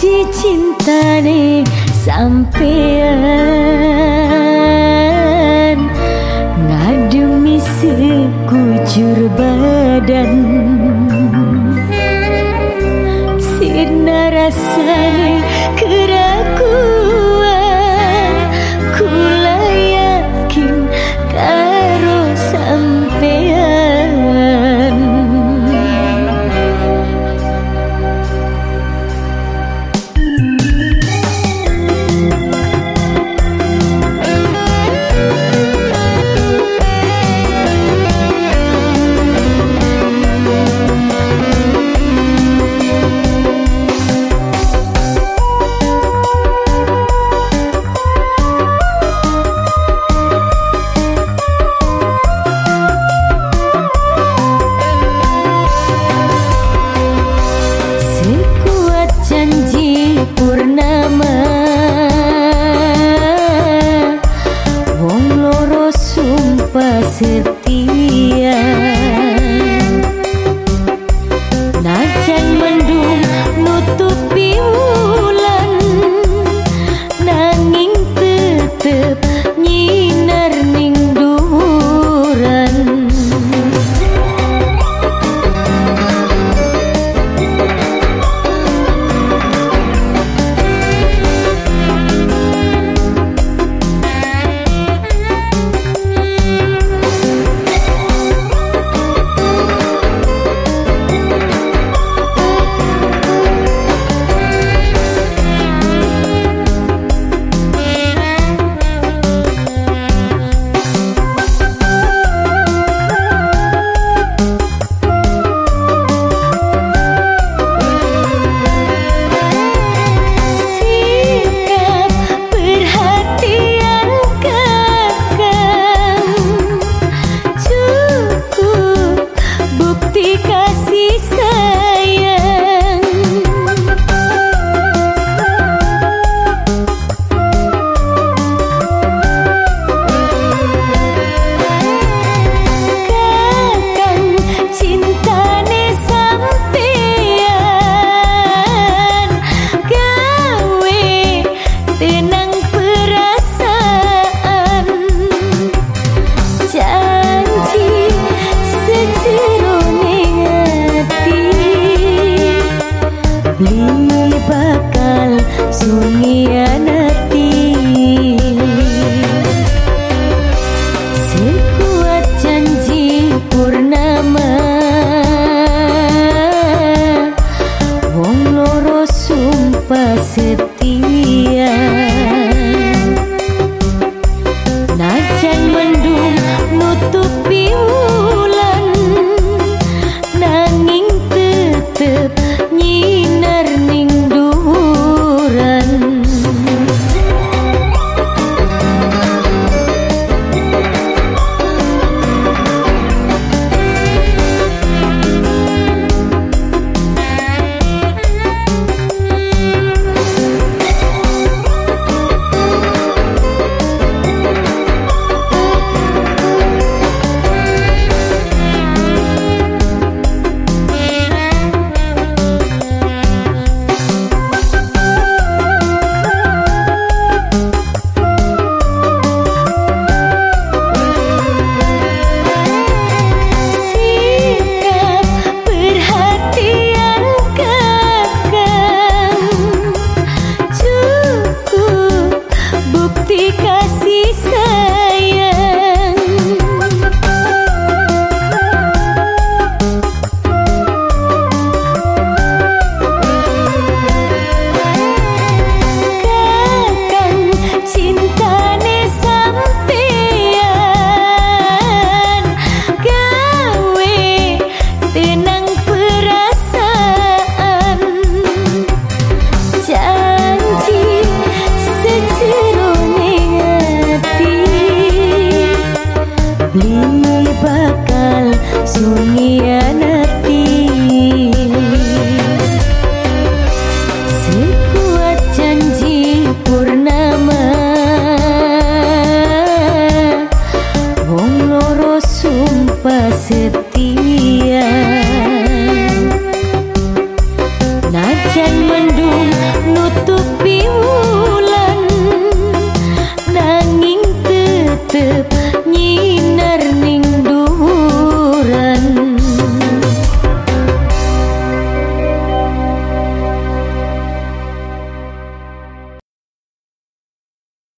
janji nih, sampean ngadu misi kujur badan. Sinar rasane